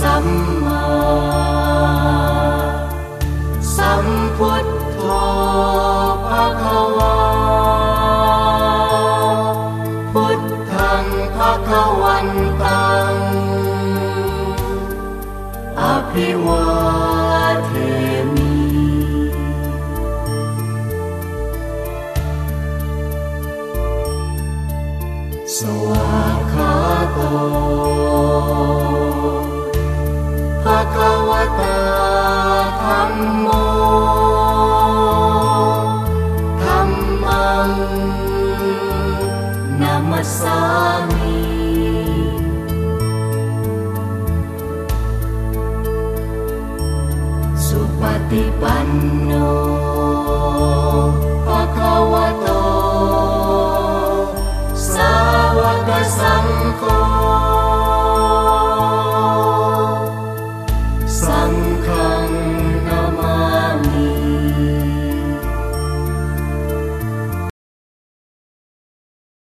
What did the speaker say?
สัมมาสัมพุทโธภะคะวาพุทธังภะคะวันตังอภิวาเทมิสวากขาโต Supati Panu.